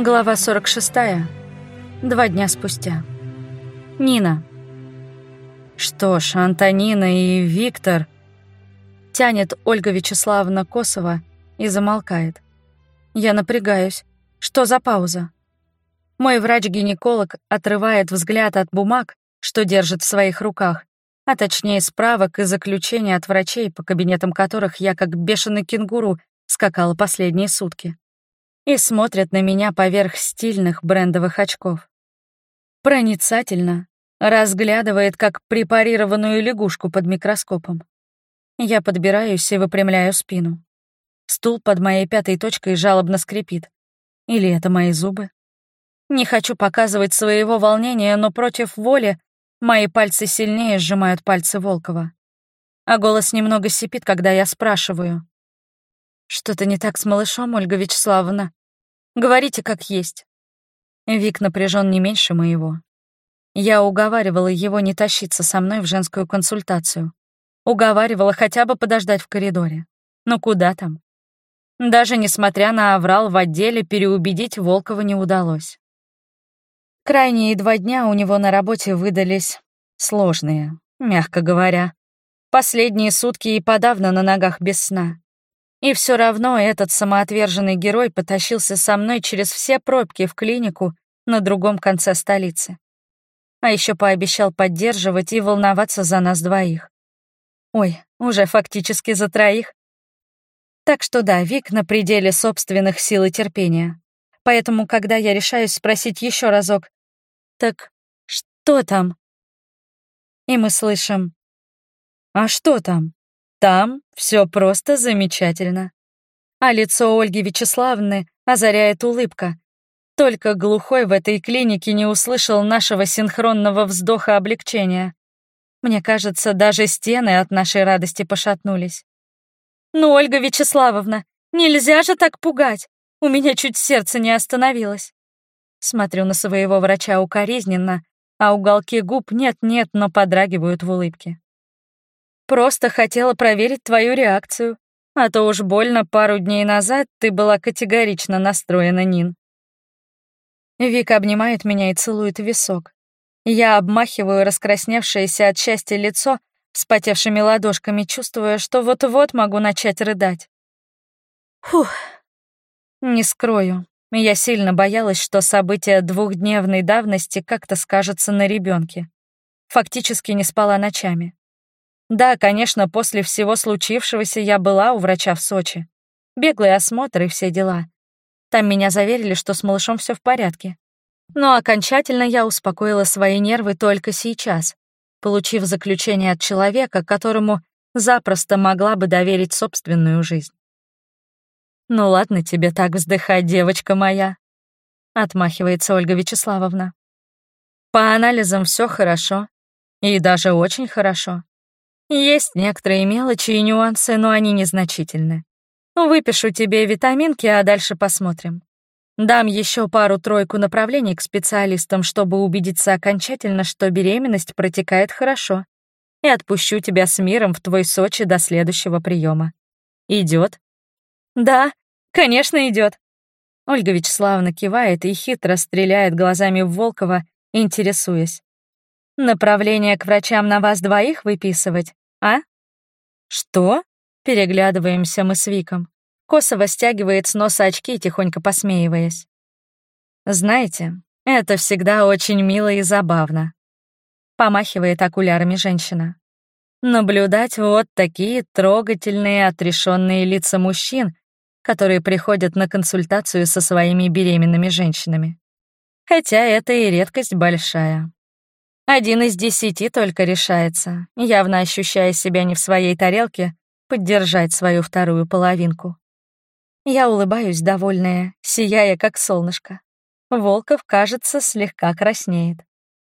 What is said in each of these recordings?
Глава 46. Два дня спустя. Нина. Что ж, Антонина и Виктор... Тянет Ольга Вячеславовна Косова и замолкает. Я напрягаюсь. Что за пауза? Мой врач-гинеколог отрывает взгляд от бумаг, что держит в своих руках, а точнее справок и заключений от врачей, по кабинетам которых я как бешеный кенгуру скакала последние сутки и смотрят на меня поверх стильных брендовых очков. Проницательно, разглядывает как препарированную лягушку под микроскопом. Я подбираюсь и выпрямляю спину. Стул под моей пятой точкой жалобно скрипит. Или это мои зубы? Не хочу показывать своего волнения, но против воли мои пальцы сильнее сжимают пальцы Волкова. А голос немного сипит, когда я спрашиваю. «Что-то не так с малышом, Ольга Вячеславовна?» Говорите как есть. Вик напряжен не меньше моего. Я уговаривала его не тащиться со мной в женскую консультацию. Уговаривала хотя бы подождать в коридоре. Но куда там? Даже несмотря на аврал в отделе, переубедить Волкова не удалось. Крайние два дня у него на работе выдались сложные, мягко говоря. Последние сутки и подавно на ногах без сна. И все равно этот самоотверженный герой потащился со мной через все пробки в клинику на другом конце столицы. А еще пообещал поддерживать и волноваться за нас двоих. Ой, уже фактически за троих. Так что да, Вик на пределе собственных сил и терпения. Поэтому, когда я решаюсь спросить еще разок, «Так что там?» И мы слышим, «А что там?» Там все просто замечательно. А лицо Ольги Вячеславны озаряет улыбка. Только глухой в этой клинике не услышал нашего синхронного вздоха облегчения. Мне кажется, даже стены от нашей радости пошатнулись. «Ну, Ольга Вячеславовна, нельзя же так пугать! У меня чуть сердце не остановилось!» Смотрю на своего врача укоризненно, а уголки губ нет-нет, но подрагивают в улыбке. Просто хотела проверить твою реакцию. А то уж больно пару дней назад ты была категорично настроена, Нин. Вика обнимает меня и целует висок. Я обмахиваю раскрасневшееся от счастья лицо вспотевшими ладошками, чувствуя, что вот-вот могу начать рыдать. Фух. Не скрою, я сильно боялась, что события двухдневной давности как-то скажутся на ребенке. Фактически не спала ночами. Да, конечно, после всего случившегося я была у врача в Сочи. Беглый осмотр и все дела. Там меня заверили, что с малышом все в порядке. Но окончательно я успокоила свои нервы только сейчас, получив заключение от человека, которому запросто могла бы доверить собственную жизнь. «Ну ладно тебе так вздыхать, девочка моя», — отмахивается Ольга Вячеславовна. «По анализам все хорошо, и даже очень хорошо. Есть некоторые мелочи и нюансы, но они незначительны. Выпишу тебе витаминки, а дальше посмотрим. Дам еще пару-тройку направлений к специалистам, чтобы убедиться окончательно, что беременность протекает хорошо. И отпущу тебя с миром в твой Сочи до следующего приема. Идет? Да, конечно, идет. Ольга Вячеславовна кивает и хитро стреляет глазами в Волкова, интересуясь. Направление к врачам на вас двоих выписывать, а? Что? Переглядываемся мы с Виком. Косово стягивает с носа очки, тихонько посмеиваясь. Знаете, это всегда очень мило и забавно. Помахивает окулярами женщина. Наблюдать вот такие трогательные, отрешенные лица мужчин, которые приходят на консультацию со своими беременными женщинами. Хотя это и редкость большая. Один из десяти только решается, явно ощущая себя не в своей тарелке, поддержать свою вторую половинку. Я улыбаюсь, довольная, сияя как солнышко. Волков, кажется, слегка краснеет.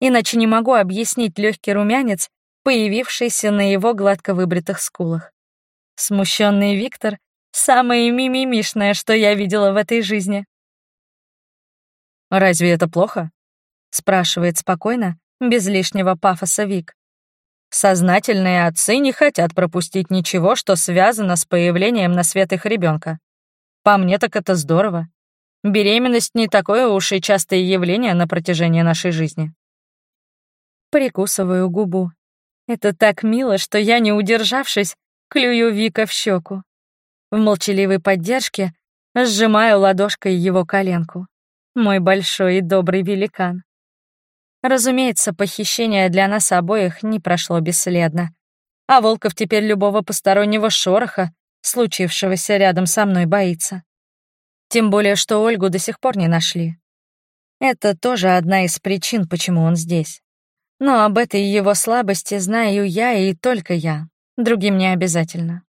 Иначе не могу объяснить легкий румянец, появившийся на его гладко выбритых скулах. Смущенный Виктор — самое мимимишное, что я видела в этой жизни. «Разве это плохо?» — спрашивает спокойно, без лишнего пафоса Вик. Сознательные отцы не хотят пропустить ничего, что связано с появлением на свет их ребенка. По мне так это здорово. Беременность не такое уж и частое явление на протяжении нашей жизни. Прикусываю губу. Это так мило, что я, не удержавшись, клюю Вика в щеку. В молчаливой поддержке сжимаю ладошкой его коленку. Мой большой и добрый великан. Разумеется, похищение для нас обоих не прошло бесследно. А Волков теперь любого постороннего шороха, случившегося рядом со мной, боится. Тем более, что Ольгу до сих пор не нашли. Это тоже одна из причин, почему он здесь. Но об этой его слабости знаю я и только я. Другим не обязательно.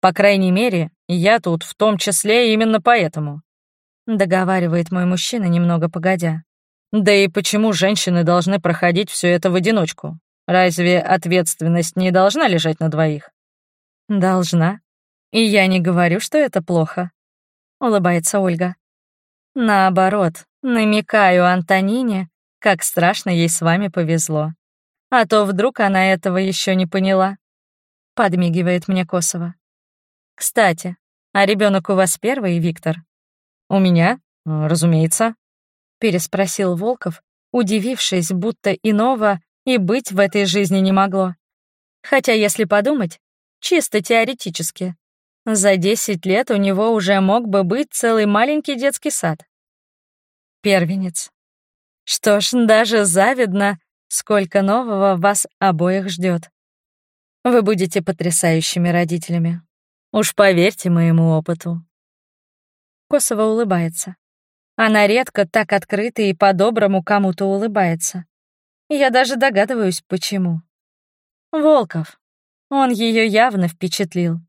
По крайней мере, я тут в том числе именно поэтому. Договаривает мой мужчина немного погодя. Да и почему женщины должны проходить все это в одиночку? Разве ответственность не должна лежать на двоих? Должна. И я не говорю, что это плохо. Улыбается Ольга. Наоборот, намекаю Антонине, как страшно ей с вами повезло. А то вдруг она этого еще не поняла. Подмигивает мне Косово. Кстати, а ребенок у вас первый, Виктор? У меня, разумеется. Переспросил Волков, удивившись, будто иного и быть в этой жизни не могло. Хотя, если подумать, чисто теоретически, за 10 лет у него уже мог бы быть целый маленький детский сад. Первенец. Что ж, даже завидно, сколько нового вас обоих ждет. Вы будете потрясающими родителями. Уж поверьте моему опыту. Косово улыбается. Она редко так открыто и по-доброму кому-то улыбается. Я даже догадываюсь, почему. Волков. Он ее явно впечатлил.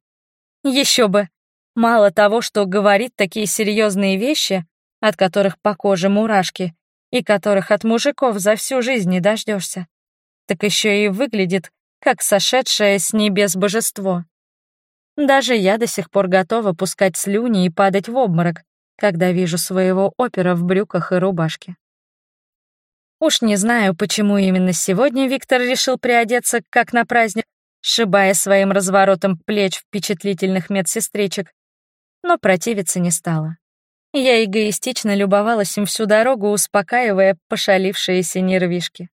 Еще бы. Мало того, что говорит такие серьезные вещи, от которых по коже мурашки, и которых от мужиков за всю жизнь не дождешься, так еще и выглядит, как сошедшее с небес божество. Даже я до сих пор готова пускать слюни и падать в обморок, когда вижу своего опера в брюках и рубашке. Уж не знаю, почему именно сегодня Виктор решил приодеться, как на праздник, сшибая своим разворотом плеч впечатлительных медсестричек, но противиться не стала. Я эгоистично любовалась им всю дорогу, успокаивая пошалившиеся нервишки.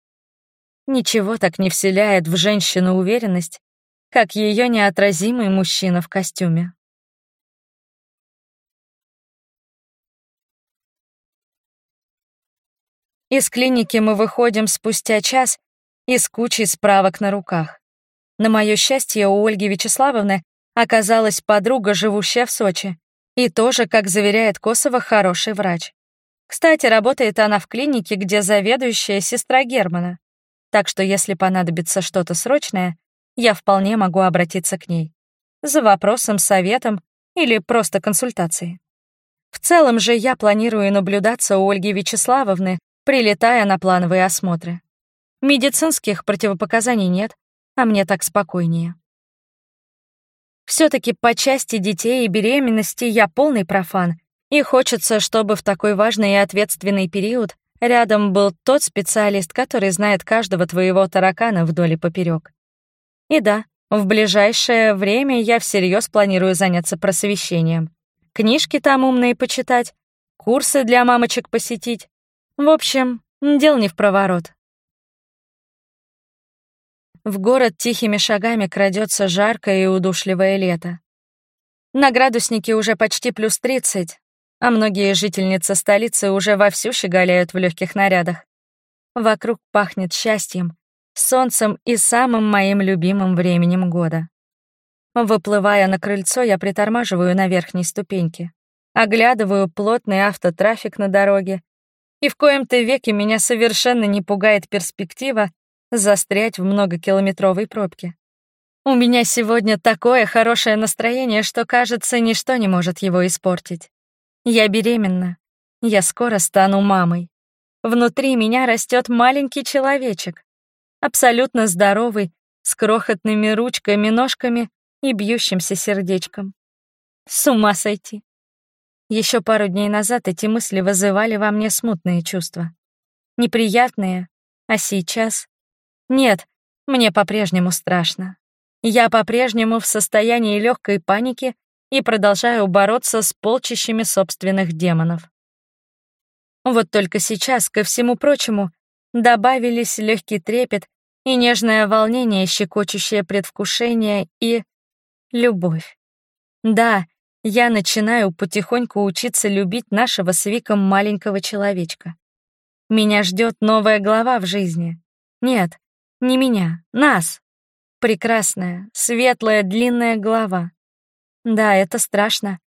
Ничего так не вселяет в женщину уверенность, как ее неотразимый мужчина в костюме. Из клиники мы выходим спустя час и с кучей справок на руках. На мое счастье, у Ольги Вячеславовны оказалась подруга, живущая в Сочи, и тоже, как заверяет Косова, хороший врач. Кстати, работает она в клинике, где заведующая сестра Германа. Так что если понадобится что-то срочное, я вполне могу обратиться к ней. За вопросом, советом или просто консультацией. В целом же я планирую наблюдаться у Ольги Вячеславовны, прилетая на плановые осмотры. Медицинских противопоказаний нет, а мне так спокойнее все таки по части детей и беременности я полный профан, и хочется, чтобы в такой важный и ответственный период рядом был тот специалист, который знает каждого твоего таракана вдоль и поперек. И да, в ближайшее время я всерьез планирую заняться просвещением. Книжки там умные почитать, курсы для мамочек посетить. В общем, дел не в проворот. В город тихими шагами крадется жаркое и удушливое лето. На градуснике уже почти плюс 30, а многие жительницы столицы уже вовсю щеголяют в легких нарядах. Вокруг пахнет счастьем, солнцем и самым моим любимым временем года. Выплывая на крыльцо, я притормаживаю на верхней ступеньке, оглядываю плотный автотрафик на дороге, и в коем-то веке меня совершенно не пугает перспектива застрять в многокилометровой пробке. У меня сегодня такое хорошее настроение, что, кажется, ничто не может его испортить. Я беременна. Я скоро стану мамой. Внутри меня растет маленький человечек. Абсолютно здоровый, с крохотными ручками, ножками и бьющимся сердечком. С ума сойти. Еще пару дней назад эти мысли вызывали во мне смутные чувства. Неприятные, а сейчас нет, мне по-прежнему страшно. Я по-прежнему в состоянии легкой паники и продолжаю бороться с полчищами собственных демонов. Вот только сейчас, ко всему прочему, добавились легкий трепет и нежное волнение, щекочущее предвкушение и любовь. Да, я начинаю потихоньку учиться любить нашего с Виком маленького человечка. Меня ждет новая глава в жизни. Нет, не меня, нас. Прекрасная, светлая, длинная глава. Да, это страшно,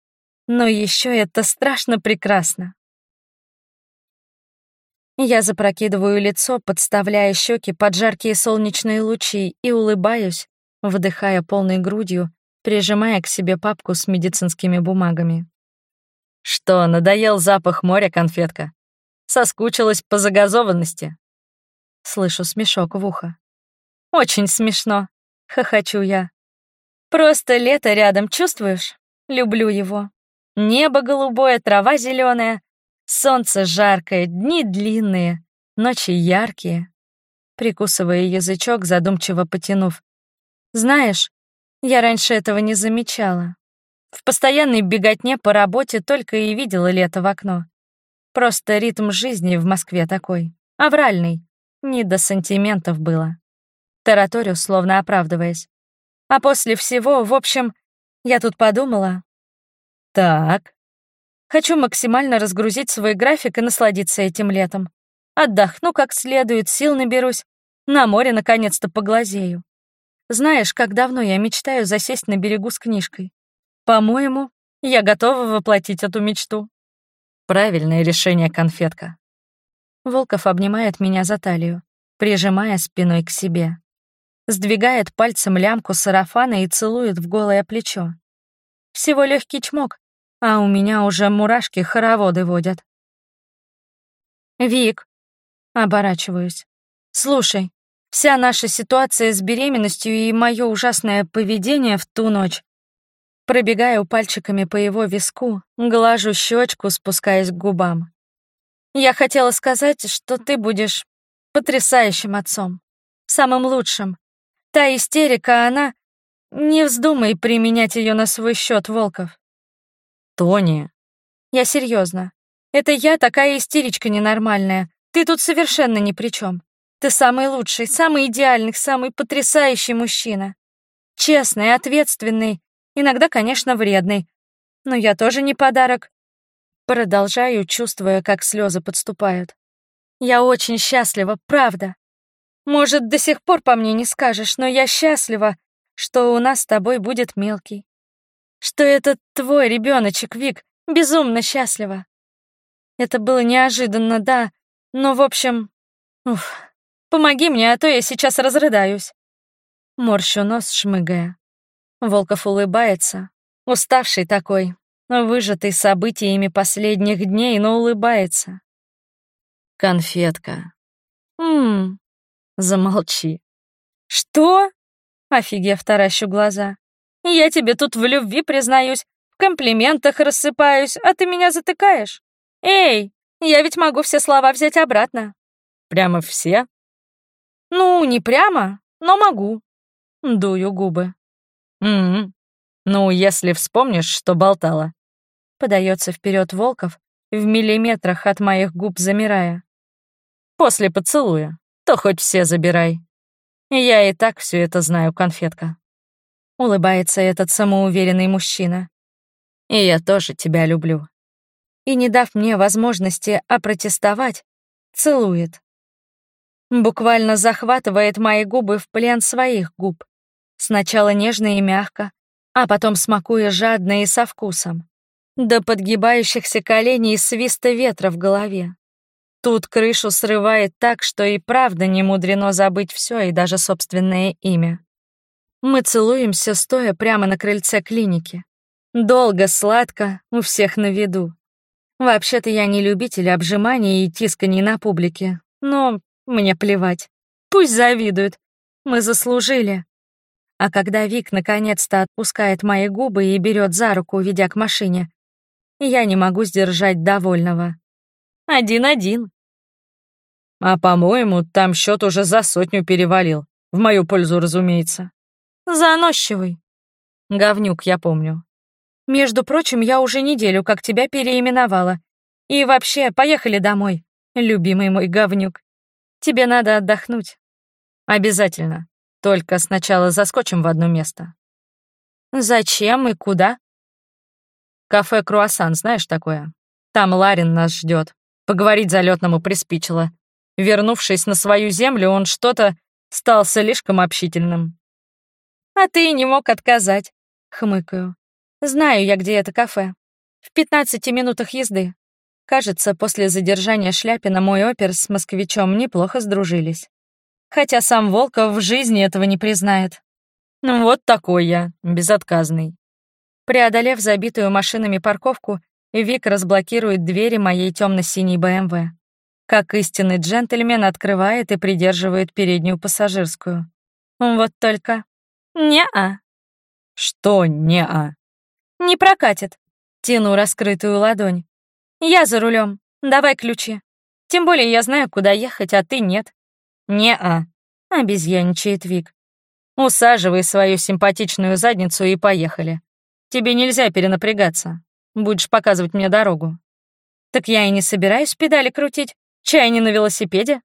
но еще это страшно прекрасно. Я запрокидываю лицо, подставляя щеки под жаркие солнечные лучи и улыбаюсь, вдыхая полной грудью, прижимая к себе папку с медицинскими бумагами. «Что, надоел запах моря, конфетка? Соскучилась по загазованности?» Слышу смешок в ухо. «Очень смешно», — хохочу я. «Просто лето рядом чувствуешь? Люблю его. Небо голубое, трава зеленая, солнце жаркое, дни длинные, ночи яркие». Прикусывая язычок, задумчиво потянув. «Знаешь, я раньше этого не замечала. В постоянной беготне по работе только и видела лето в окно. Просто ритм жизни в Москве такой, авральный, не до сантиментов было. Тараторю, словно оправдываясь. А после всего, в общем, я тут подумала. Так. Хочу максимально разгрузить свой график и насладиться этим летом. Отдохну как следует, сил наберусь. На море наконец-то поглазею. Знаешь, как давно я мечтаю засесть на берегу с книжкой. По-моему, я готова воплотить эту мечту. Правильное решение, конфетка. Волков обнимает меня за талию, прижимая спиной к себе. Сдвигает пальцем лямку сарафана и целует в голое плечо. Всего легкий чмок, а у меня уже мурашки хороводы водят. «Вик», — оборачиваюсь, — «слушай, Вся наша ситуация с беременностью и мое ужасное поведение в ту ночь. Пробегаю пальчиками по его виску, глажу щечку, спускаясь к губам. Я хотела сказать, что ты будешь потрясающим отцом, самым лучшим. Та истерика, она... Не вздумай применять ее на свой счет, Волков. Тони. Я серьезно. Это я такая истеричка ненормальная. Ты тут совершенно ни при чем. Ты самый лучший, самый идеальный, самый потрясающий мужчина. Честный, ответственный, иногда, конечно, вредный. Но я тоже не подарок. Продолжаю, чувствуя, как слезы подступают. Я очень счастлива, правда. Может, до сих пор по мне не скажешь, но я счастлива, что у нас с тобой будет мелкий. Что это твой ребеночек, Вик, безумно счастлива. Это было неожиданно, да, но, в общем, уф, Помоги мне, а то я сейчас разрыдаюсь». Морщу нос, шмыгая. Волков улыбается, уставший такой, выжатый событиями последних дней, но улыбается. «Конфетка». «Ммм, замолчи». «Что?» — офигев таращу глаза. «Я тебе тут в любви признаюсь, в комплиментах рассыпаюсь, а ты меня затыкаешь. Эй, я ведь могу все слова взять обратно». «Прямо все?» «Ну, не прямо, но могу». Дую губы. «М-м. Ну, если вспомнишь, что болтала». Подается вперед Волков, в миллиметрах от моих губ замирая. «После поцелуя, то хоть все забирай. Я и так все это знаю, конфетка». Улыбается этот самоуверенный мужчина. «И я тоже тебя люблю». И, не дав мне возможности опротестовать, целует, буквально захватывает мои губы в плен своих губ. Сначала нежно и мягко, а потом смакуя жадно и со вкусом. До подгибающихся коленей свиста ветра в голове. Тут крышу срывает так, что и правда не мудрено забыть все и даже собственное имя. Мы целуемся, стоя прямо на крыльце клиники. Долго, сладко, у всех на виду. Вообще-то я не любитель обжиманий и тисканий на публике, но мне плевать. Пусть завидуют. Мы заслужили. А когда Вик наконец-то отпускает мои губы и берет за руку, ведя к машине, я не могу сдержать довольного. Один-один. А, по-моему, там счет уже за сотню перевалил. В мою пользу, разумеется. Заносчивый. Говнюк, я помню. Между прочим, я уже неделю как тебя переименовала. И вообще, поехали домой, любимый мой говнюк. Тебе надо отдохнуть. Обязательно. Только сначала заскочим в одно место. Зачем и куда? Кафе «Круассан», знаешь такое? Там Ларин нас ждет. Поговорить залетному приспичило. Вернувшись на свою землю, он что-то стал слишком общительным. «А ты не мог отказать», — хмыкаю. «Знаю я, где это кафе. В 15 минутах езды. Кажется, после задержания Шляпина мой опер с москвичом неплохо сдружились. Хотя сам Волков в жизни этого не признает. Ну вот такой я, безотказный». Преодолев забитую машинами парковку, Вик разблокирует двери моей темно-синей БМВ. Как истинный джентльмен открывает и придерживает переднюю пассажирскую. Вот только... Не-а. Что не-а? Не прокатит. Тяну раскрытую ладонь. Я за рулем. Давай ключи. Тем более я знаю, куда ехать, а ты нет. Не-а. Обезьяничает Вик. Усаживай свою симпатичную задницу и поехали. Тебе нельзя перенапрягаться. Будешь показывать мне дорогу. Так я и не собираюсь педали крутить. Чай не на велосипеде?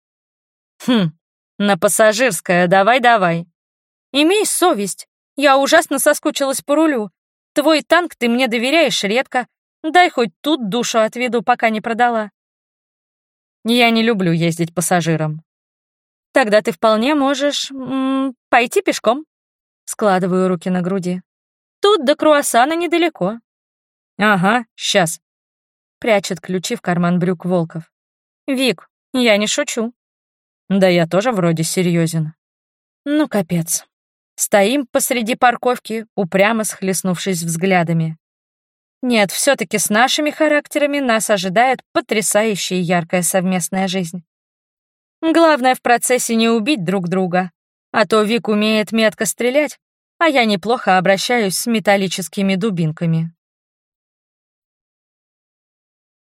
Хм, на пассажирское давай-давай. Имей совесть. Я ужасно соскучилась по рулю. Твой танк ты мне доверяешь редко. Дай хоть тут душу отведу, пока не продала. Я не люблю ездить пассажиром. Тогда ты вполне можешь м -м, пойти пешком. Складываю руки на груди. Тут до круассана недалеко. Ага, сейчас. Прячет ключи в карман брюк Волков. «Вик, я не шучу». «Да я тоже вроде серьезен. Ну, капец. Стоим посреди парковки, упрямо схлестнувшись взглядами. Нет, все таки с нашими характерами нас ожидает потрясающая яркая совместная жизнь. Главное в процессе не убить друг друга, а то Вик умеет метко стрелять, а я неплохо обращаюсь с металлическими дубинками.